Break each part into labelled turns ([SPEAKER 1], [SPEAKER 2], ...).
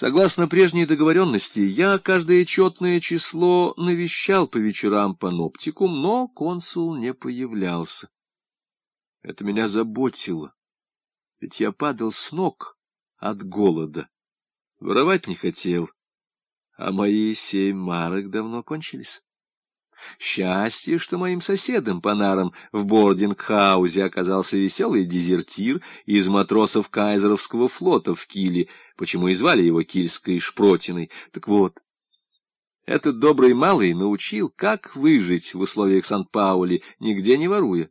[SPEAKER 1] Согласно прежней договоренности, я каждое четное число навещал по вечерам паноптикум, но консул не появлялся. Это меня заботило, ведь я падал с ног от голода. Воровать не хотел, а мои семь марок давно кончились. Счастье, что моим соседом по нарам в бординг-хаузе оказался веселый дезертир из матросов кайзеровского флота в Киле, почему и звали его Кильской шпротиной. Так вот, этот добрый малый научил, как выжить в условиях Сан-Паули, нигде не воруя.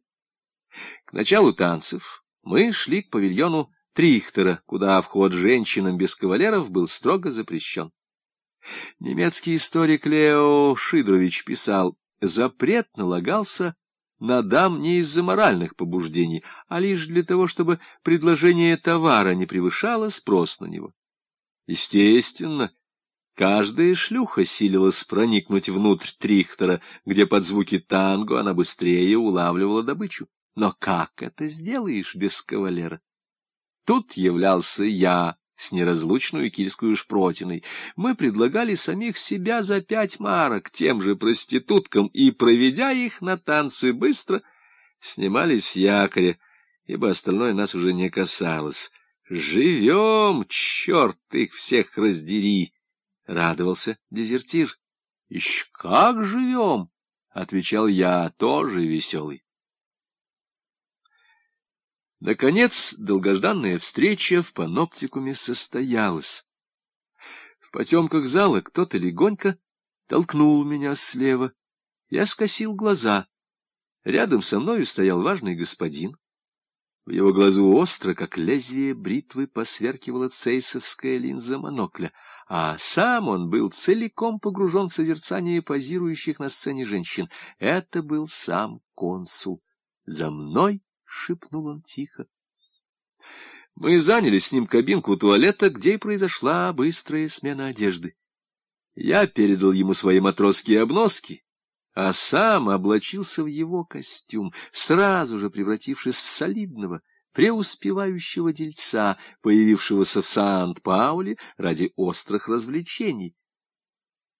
[SPEAKER 1] К началу танцев мы шли к павильону Трихтера, куда вход женщинам без кавалеров был строго запрещен. Немецкий историк Лео Шидрович писал, запрет налагался на дам не из-за моральных побуждений, а лишь для того, чтобы предложение товара не превышало спрос на него. Естественно, каждая шлюха силилась проникнуть внутрь Трихтера, где под звуки танго она быстрее улавливала добычу. Но как это сделаешь без кавалера? Тут являлся я, с неразлучную кильскую шпротиной. Мы предлагали самих себя за пять марок тем же проституткам и, проведя их на танцы быстро, снимались с якоря, ибо остальное нас уже не касалось. «Живем, черт их всех раздери!» — радовался дезертир. «Еще как живем!» — отвечал я, тоже веселый. Наконец, долгожданная встреча в паноптикуме состоялась. В потемках зала кто-то легонько толкнул меня слева. Я скосил глаза. Рядом со мною стоял важный господин. В его глазу остро, как лезвие бритвы, посверкивала цейсовская линза монокля, а сам он был целиком погружен в созерцание позирующих на сцене женщин. Это был сам консул. За мной — шепнул он тихо. Мы заняли с ним кабинку туалета, где и произошла быстрая смена одежды. Я передал ему свои матросские обноски, а сам облачился в его костюм, сразу же превратившись в солидного, преуспевающего дельца, появившегося в Сан-Пауле ради острых развлечений.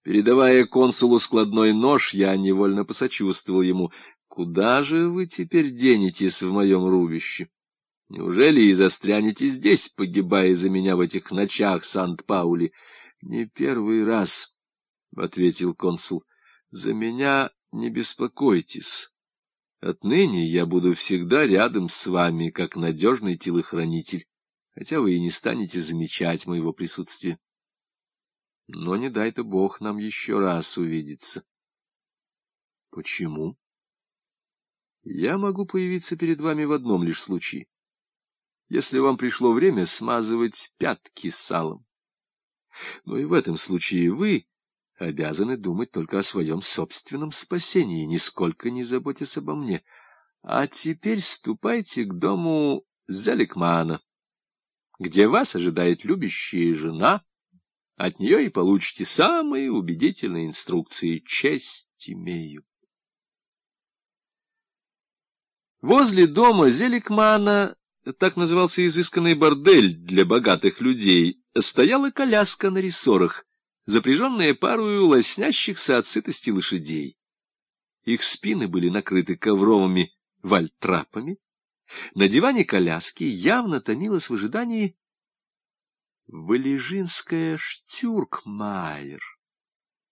[SPEAKER 1] Передавая консулу складной нож, я невольно посочувствовал ему. Куда же вы теперь денетесь в моем рубище? Неужели и застрянете здесь, погибая за меня в этих ночах Сант-Паули? — Не первый раз, — ответил консул. — За меня не беспокойтесь. Отныне я буду всегда рядом с вами, как надежный телохранитель, хотя вы и не станете замечать моего присутствия. Но не дай-то Бог нам еще раз увидеться. — Почему? Я могу появиться перед вами в одном лишь случае. Если вам пришло время смазывать пятки салом. Но и в этом случае вы обязаны думать только о своем собственном спасении, нисколько не заботясь обо мне. А теперь ступайте к дому Зеликмана, где вас ожидает любящая жена. От нее и получите самые убедительные инструкции. Честь имею. Возле дома Зеликмана, так назывался изысканный бордель для богатых людей, стояла коляска на рессорах, запряженная парою лоснящихся от сытости лошадей. Их спины были накрыты ковровыми вальтрапами. На диване коляски явно томилась в ожидании Валежинская штюркмайер.